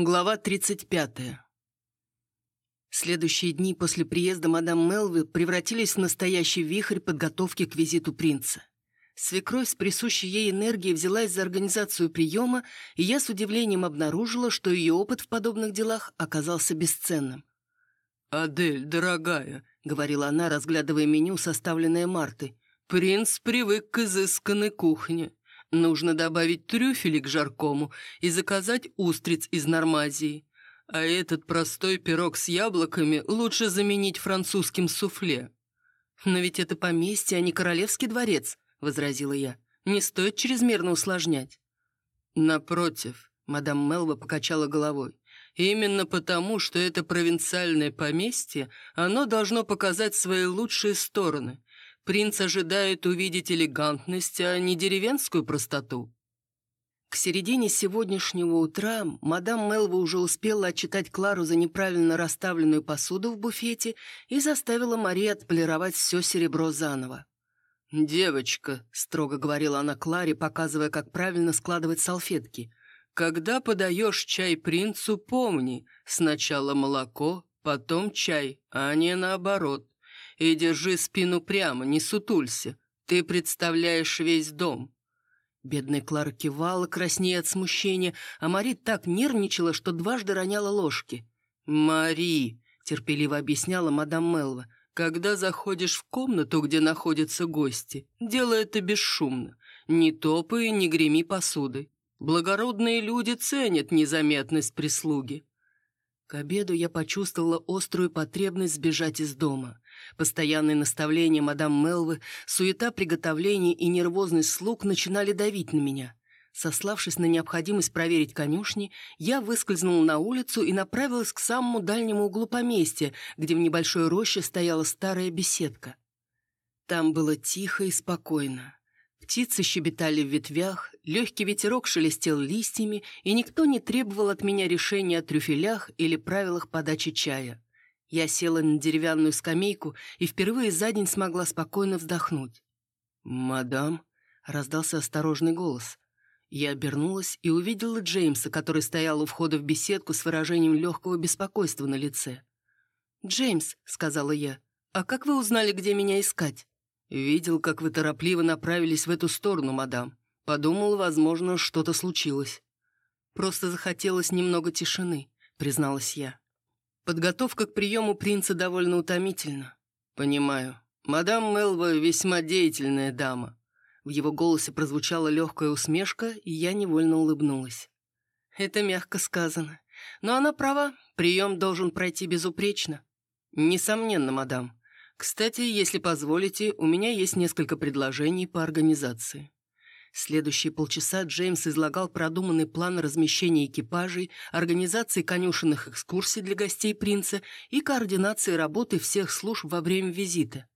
Глава 35. Следующие дни после приезда мадам Мелвы превратились в настоящий вихрь подготовки к визиту принца. Свекровь с присущей ей энергией взялась за организацию приема, и я с удивлением обнаружила, что ее опыт в подобных делах оказался бесценным. «Адель, дорогая», — говорила она, разглядывая меню, составленное Мартой, «принц привык к изысканной кухне. Нужно добавить трюфели к жаркому и заказать устриц из Нормазии. А этот простой пирог с яблоками лучше заменить французским суфле. «Но ведь это поместье, а не королевский дворец», — возразила я. «Не стоит чрезмерно усложнять». «Напротив», — мадам Мелва покачала головой. «Именно потому, что это провинциальное поместье, оно должно показать свои лучшие стороны. Принц ожидает увидеть элегантность, а не деревенскую простоту. К середине сегодняшнего утра мадам Мелва уже успела отчитать Клару за неправильно расставленную посуду в буфете и заставила Мари отполировать все серебро заново. «Девочка», — строго говорила она Кларе, показывая, как правильно складывать салфетки, «когда подаешь чай принцу, помни, сначала молоко, потом чай, а не наоборот. И держи спину прямо, не сутулься. Ты представляешь весь дом». Бедная Клара кивала, краснея от смущения, а Мари так нервничала, что дважды роняла ложки. «Мари», — терпеливо объясняла мадам Мелва, «когда заходишь в комнату, где находятся гости, делай это бесшумно. Не топай и не греми посудой. Благородные люди ценят незаметность прислуги». К обеду я почувствовала острую потребность сбежать из дома. Постоянные наставления мадам Мелвы, суета приготовлений и нервозность слуг начинали давить на меня. Сославшись на необходимость проверить конюшни, я выскользнула на улицу и направилась к самому дальнему углу поместья, где в небольшой роще стояла старая беседка. Там было тихо и спокойно. Птицы щебетали в ветвях, легкий ветерок шелестел листьями, и никто не требовал от меня решения о трюфелях или правилах подачи чая. Я села на деревянную скамейку и впервые за день смогла спокойно вздохнуть. «Мадам?» — раздался осторожный голос. Я обернулась и увидела Джеймса, который стоял у входа в беседку с выражением легкого беспокойства на лице. «Джеймс», — сказала я, — «а как вы узнали, где меня искать?» «Видел, как вы торопливо направились в эту сторону, мадам. Подумал, возможно, что-то случилось». «Просто захотелось немного тишины», — призналась я. Подготовка к приему принца довольно утомительна. Понимаю. Мадам Мелва весьма деятельная дама. В его голосе прозвучала легкая усмешка, и я невольно улыбнулась. Это мягко сказано. Но она права, прием должен пройти безупречно. Несомненно, мадам. Кстати, если позволите, у меня есть несколько предложений по организации. Следующие полчаса Джеймс излагал продуманный план размещения экипажей, организации конюшенных экскурсий для гостей принца и координации работы всех служб во время визита.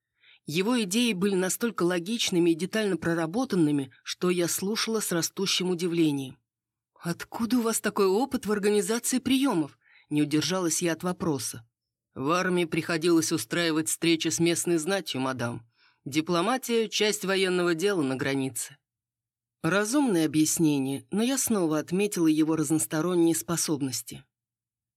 Его идеи были настолько логичными и детально проработанными, что я слушала с растущим удивлением. «Откуда у вас такой опыт в организации приемов?» Не удержалась я от вопроса. «В армии приходилось устраивать встречи с местной знатью, мадам. Дипломатия – часть военного дела на границе. Разумное объяснение, но я снова отметила его разносторонние способности.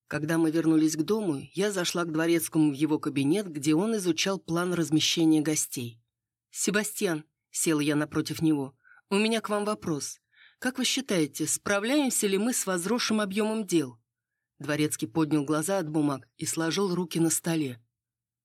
Когда мы вернулись к дому, я зашла к дворецкому в его кабинет, где он изучал план размещения гостей. «Себастьян», — села я напротив него, — «у меня к вам вопрос. Как вы считаете, справляемся ли мы с возросшим объемом дел?» Дворецкий поднял глаза от бумаг и сложил руки на столе.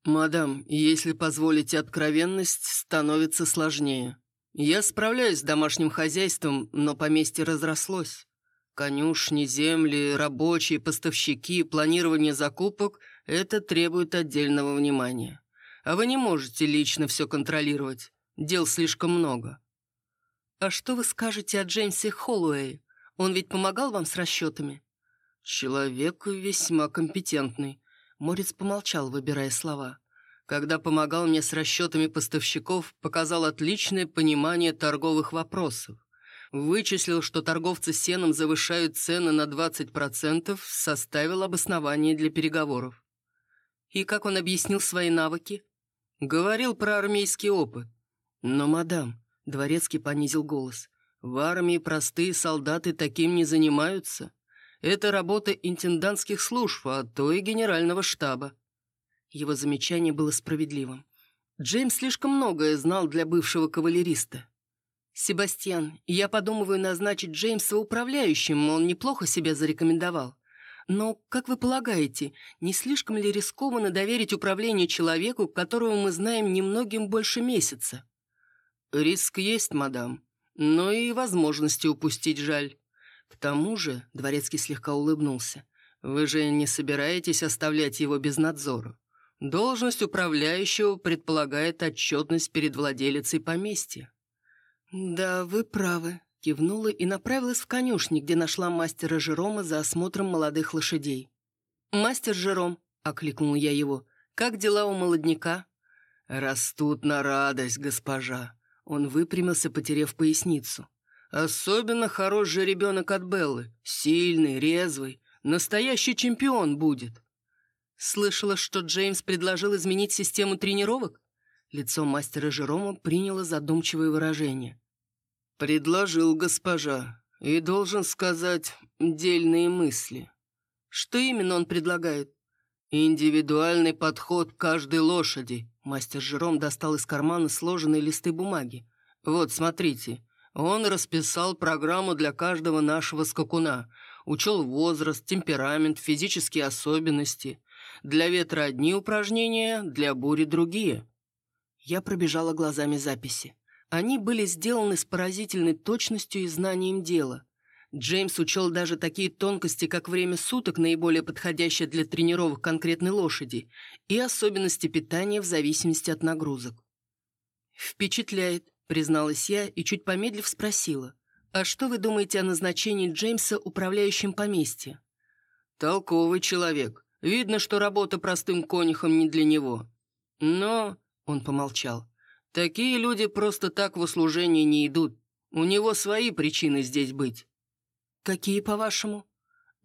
«Мадам, если позволите откровенность, становится сложнее. Я справляюсь с домашним хозяйством, но поместье разрослось. Конюшни, земли, рабочие, поставщики, планирование закупок – это требует отдельного внимания. А вы не можете лично все контролировать. Дел слишком много. А что вы скажете о Джеймсе Холлоуэй? Он ведь помогал вам с расчетами? Человек весьма компетентный. Морец помолчал, выбирая слова когда помогал мне с расчетами поставщиков, показал отличное понимание торговых вопросов. Вычислил, что торговцы сеном завышают цены на 20%, составил обоснование для переговоров. И как он объяснил свои навыки? Говорил про армейский опыт. Но, мадам, Дворецкий понизил голос, в армии простые солдаты таким не занимаются. Это работа интендантских служб, а то и генерального штаба». Его замечание было справедливым. Джеймс слишком многое знал для бывшего кавалериста. «Себастьян, я подумываю назначить Джеймса управляющим, он неплохо себя зарекомендовал. Но, как вы полагаете, не слишком ли рискованно доверить управление человеку, которого мы знаем немногим больше месяца?» «Риск есть, мадам, но и возможности упустить жаль. К тому же, — Дворецкий слегка улыбнулся, — вы же не собираетесь оставлять его без надзора. Должность управляющего предполагает отчетность перед владелицей поместья». «Да, вы правы», — кивнула и направилась в конюшни, где нашла мастера Жерома за осмотром молодых лошадей. «Мастер Жером», — окликнул я его, — «как дела у молодняка?» «Растут на радость, госпожа». Он выпрямился, потеряв поясницу. «Особенно хорош же ребенок от Беллы. Сильный, резвый. Настоящий чемпион будет». Слышала, что Джеймс предложил изменить систему тренировок? Лицо мастера Жерома приняло задумчивое выражение. «Предложил госпожа, и должен сказать дельные мысли». «Что именно он предлагает?» «Индивидуальный подход каждой лошади». Мастер Жером достал из кармана сложенные листы бумаги. «Вот, смотрите, он расписал программу для каждого нашего скакуна, учел возраст, темперамент, физические особенности. Для ветра одни упражнения, для бури другие. Я пробежала глазами записи. Они были сделаны с поразительной точностью и знанием дела. Джеймс учел даже такие тонкости, как время суток, наиболее подходящее для тренировок конкретной лошади, и особенности питания в зависимости от нагрузок. «Впечатляет», — призналась я и, чуть помедлив, спросила. «А что вы думаете о назначении Джеймса управляющим поместья?» «Толковый человек. Видно, что работа простым конюхом не для него. Но, — он помолчал, — такие люди просто так в услужение не идут. У него свои причины здесь быть. Какие, по-вашему?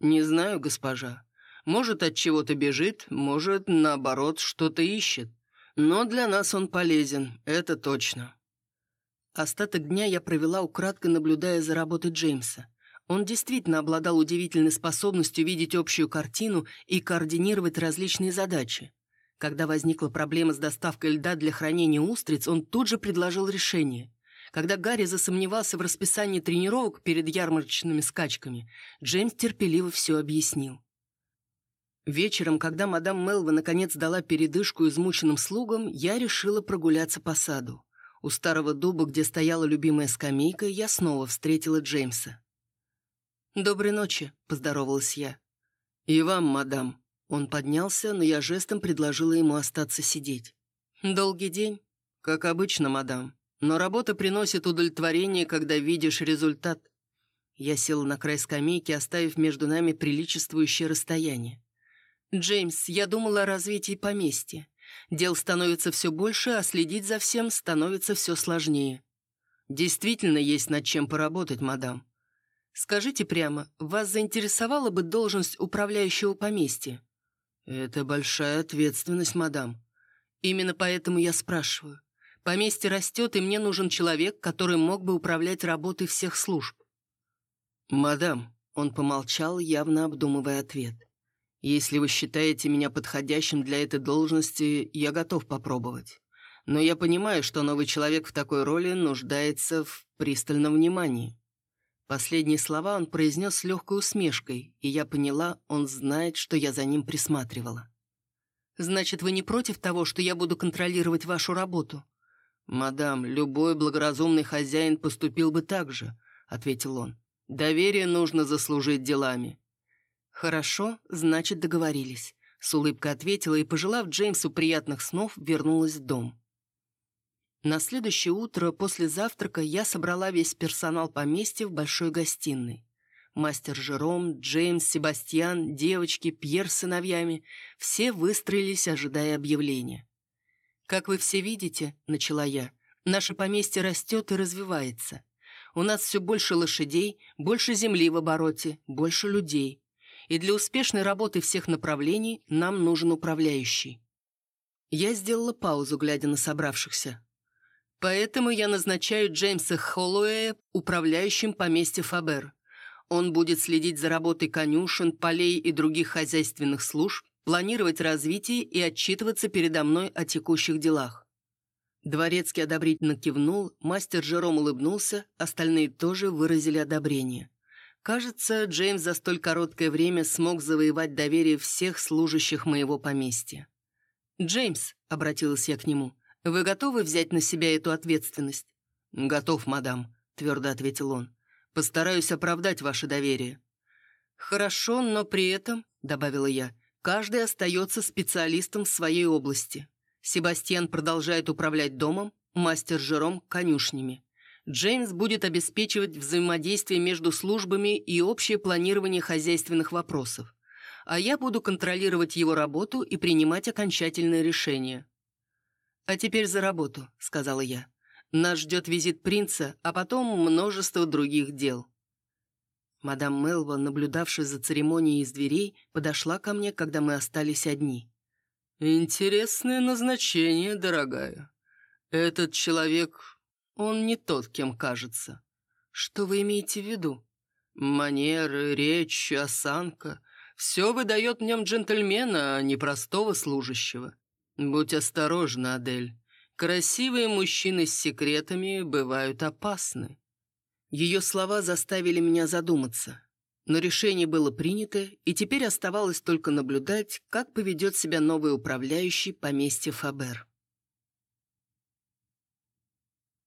Не знаю, госпожа. Может, от чего-то бежит, может, наоборот, что-то ищет. Но для нас он полезен, это точно. Остаток дня я провела украдкой, наблюдая за работой Джеймса. Он действительно обладал удивительной способностью видеть общую картину и координировать различные задачи. Когда возникла проблема с доставкой льда для хранения устриц, он тут же предложил решение. Когда Гарри засомневался в расписании тренировок перед ярмарочными скачками, Джеймс терпеливо все объяснил. Вечером, когда мадам Мелва наконец дала передышку измученным слугам, я решила прогуляться по саду. У старого дуба, где стояла любимая скамейка, я снова встретила Джеймса. «Доброй ночи», — поздоровалась я. «И вам, мадам». Он поднялся, но я жестом предложила ему остаться сидеть. «Долгий день?» «Как обычно, мадам. Но работа приносит удовлетворение, когда видишь результат». Я села на край скамейки, оставив между нами приличествующее расстояние. «Джеймс, я думала о развитии поместья. Дел становится все больше, а следить за всем становится все сложнее». «Действительно есть над чем поработать, мадам. Скажите прямо, вас заинтересовала бы должность управляющего поместья? Это большая ответственность, мадам. Именно поэтому я спрашиваю. Поместье растет, и мне нужен человек, который мог бы управлять работой всех служб. Мадам, он помолчал, явно обдумывая ответ. Если вы считаете меня подходящим для этой должности, я готов попробовать. Но я понимаю, что новый человек в такой роли нуждается в пристальном внимании. Последние слова он произнес с легкой усмешкой, и я поняла, он знает, что я за ним присматривала. «Значит, вы не против того, что я буду контролировать вашу работу?» «Мадам, любой благоразумный хозяин поступил бы так же», — ответил он. «Доверие нужно заслужить делами». «Хорошо, значит, договорились», — с улыбкой ответила и, пожелав Джеймсу приятных снов, вернулась в дом. На следующее утро после завтрака я собрала весь персонал поместья в большой гостиной. Мастер Жером, Джеймс, Себастьян, девочки, Пьер с сыновьями – все выстроились, ожидая объявления. «Как вы все видите», – начала я, – «наше поместье растет и развивается. У нас все больше лошадей, больше земли в обороте, больше людей. И для успешной работы всех направлений нам нужен управляющий». Я сделала паузу, глядя на собравшихся. Поэтому я назначаю Джеймса Холлоуэя управляющим поместья Фабер. Он будет следить за работой конюшен, полей и других хозяйственных служб, планировать развитие и отчитываться передо мной о текущих делах. Дворецкий одобрительно кивнул, мастер Жером улыбнулся, остальные тоже выразили одобрение. Кажется, Джеймс за столь короткое время смог завоевать доверие всех служащих моего поместья. «Джеймс», — обратилась я к нему, — «вы готовы взять на себя эту ответственность?» «Готов, мадам», — твердо ответил он. «Постараюсь оправдать ваше доверие». «Хорошо, но при этом», — добавила я, — Каждый остается специалистом в своей области. Себастьян продолжает управлять домом, мастер Жером – конюшнями. Джеймс будет обеспечивать взаимодействие между службами и общее планирование хозяйственных вопросов. А я буду контролировать его работу и принимать окончательные решения. «А теперь за работу», — сказала я. «Нас ждет визит принца, а потом множество других дел». Мадам Мелва, наблюдавшая за церемонией из дверей, подошла ко мне, когда мы остались одни. «Интересное назначение, дорогая. Этот человек, он не тот, кем кажется». «Что вы имеете в виду?» «Манеры, речь, осанка — все выдает в нем джентльмена, а не простого служащего. Будь осторожна, Адель. Красивые мужчины с секретами бывают опасны». Ее слова заставили меня задуматься. Но решение было принято, и теперь оставалось только наблюдать, как поведет себя новый управляющий поместья Фабер.